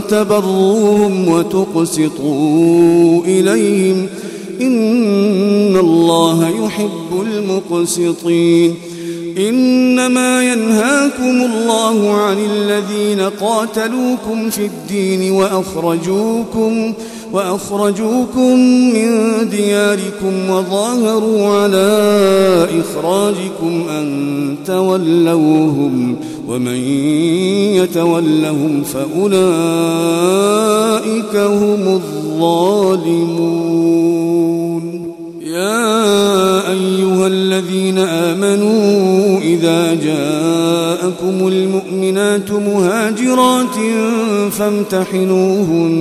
تبروهم وتقسطوا إليهم إن الله يحب المقسطين إنما ينهاكم الله عن الذين قاتلوكم في الدين وأخرجوكم وأخرجوكم من دياركم وظاهروا على إخراجكم أن تولوهم ومن يتولهم فأولئك هم الظالمون. يا أيها الذين آمنوا إذا جاءكم المؤمنات مهاجرات فامتحنوهن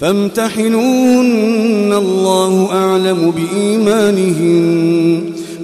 فامتحنوهن الله أعلم بإيمانهن.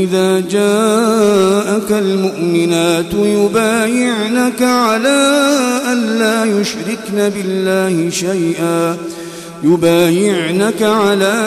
النبي إذا جاءك المؤمنات يبايعنك على أن لا يشركن بالله شيئا يبايعنك على